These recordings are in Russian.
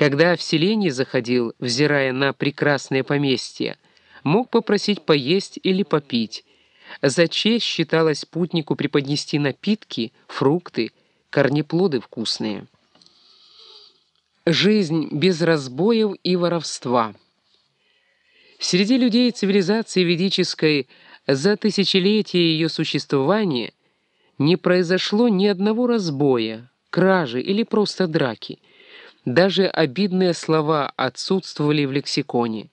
когда в селение заходил, взирая на прекрасное поместье, мог попросить поесть или попить. За честь считалось путнику преподнести напитки, фрукты, корнеплоды вкусные. Жизнь без разбоев и воровства. Среди людей цивилизации ведической за тысячелетия ее существования не произошло ни одного разбоя, кражи или просто драки. Даже обидные слова отсутствовали в лексиконе.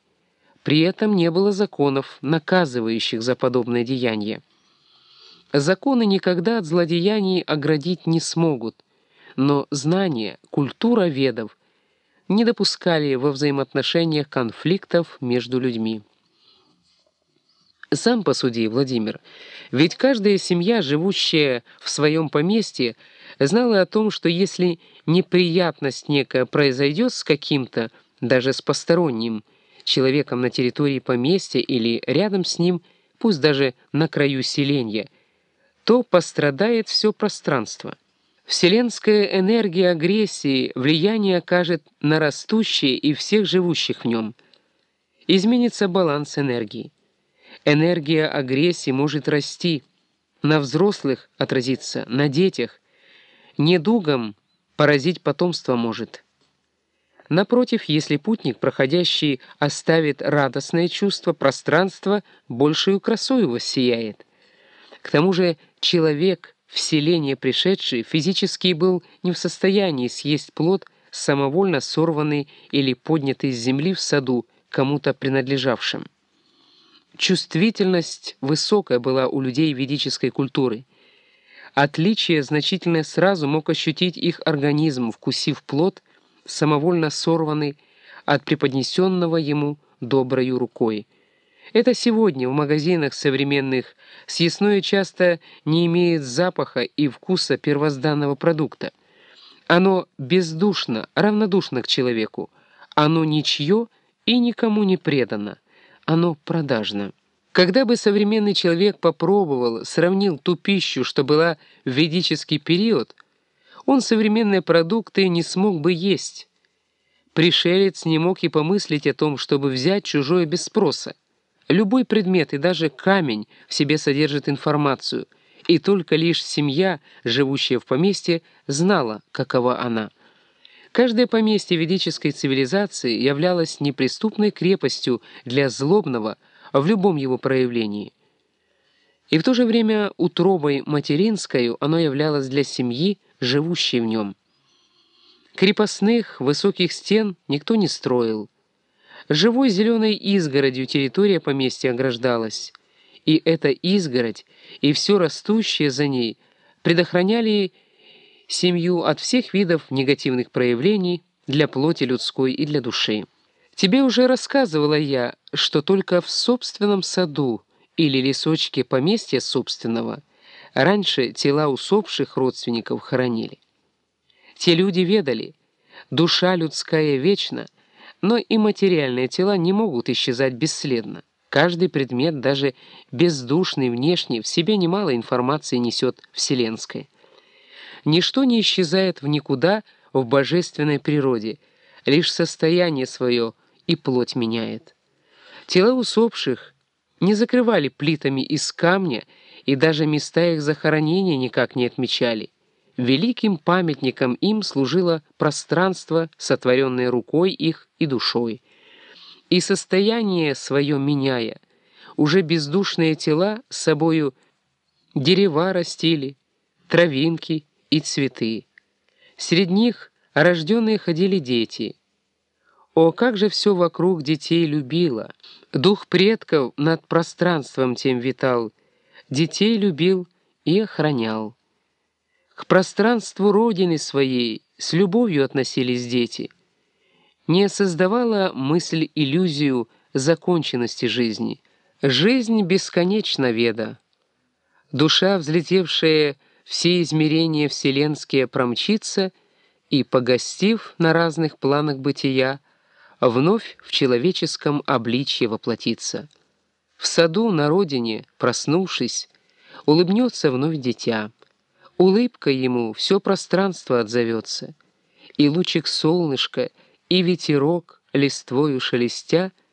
При этом не было законов, наказывающих за подобное деяние. Законы никогда от злодеяний оградить не смогут, но знания, культура ведов не допускали во взаимоотношениях конфликтов между людьми. Сам посуди, Владимир, ведь каждая семья, живущая в своем поместье, знала о том, что если неприятность некая произойдет с каким-то, даже с посторонним, человеком на территории поместья или рядом с ним, пусть даже на краю селения, то пострадает все пространство. Вселенская энергия агрессии влияние окажет на растущее и всех живущих в нем. Изменится баланс энергии. Энергия агрессии может расти, на взрослых отразиться, на детях. Недугом поразить потомство может. Напротив, если путник, проходящий, оставит радостное чувство, пространство большую красою воссияет. К тому же человек, вселение пришедший, физически был не в состоянии съесть плод, самовольно сорванный или поднятый с земли в саду, кому-то принадлежавшим. Чувствительность высокая была у людей ведической культуры. Отличие значительное сразу мог ощутить их организм, вкусив плод, самовольно сорванный от преподнесенного ему доброю рукой. Это сегодня в магазинах современных съестное часто не имеет запаха и вкуса первозданного продукта. Оно бездушно, равнодушно к человеку. Оно ничье и никому не предано. Оно продажно. Когда бы современный человек попробовал, сравнил ту пищу, что была в ведический период, он современные продукты не смог бы есть. Пришелец не мог и помыслить о том, чтобы взять чужое без спроса. Любой предмет и даже камень в себе содержит информацию, и только лишь семья, живущая в поместье, знала, какова она. Каждое поместье ведической цивилизации являлось неприступной крепостью для злобного в любом его проявлении. И в то же время утробой материнской оно являлось для семьи, живущей в нем. Крепостных, высоких стен никто не строил. Живой зеленой изгородью территория поместья ограждалась, и эта изгородь и все растущее за ней предохраняли семью от всех видов негативных проявлений для плоти людской и для души. Тебе уже рассказывала я, что только в собственном саду или лесочке поместья собственного раньше тела усопших родственников хоронили. Те люди ведали, душа людская вечна, но и материальные тела не могут исчезать бесследно. Каждый предмет, даже бездушный внешний, в себе немало информации несет вселенская. Ничто не исчезает в никуда в божественной природе, лишь состояние свое и плоть меняет. Тела усопших не закрывали плитами из камня, и даже места их захоронения никак не отмечали. Великим памятником им служило пространство, сотворенное рукой их и душой. И состояние свое меняя, уже бездушные тела с собою дерева растили, травинки, и цветы. Среди них рожденные ходили дети. О, как же все вокруг детей любило! Дух предков над пространством тем витал, детей любил и охранял. К пространству Родины своей с любовью относились дети. Не создавала мысль иллюзию законченности жизни. Жизнь бесконечна веда. Душа, взлетевшая все измерения вселенские промчится и, погостив на разных планах бытия, вновь в человеческом обличье воплотится. В саду на родине, проснувшись, улыбнется вновь дитя. Улыбка ему все пространство отзовется, и лучик солнышка, и ветерок, листвою шелестя,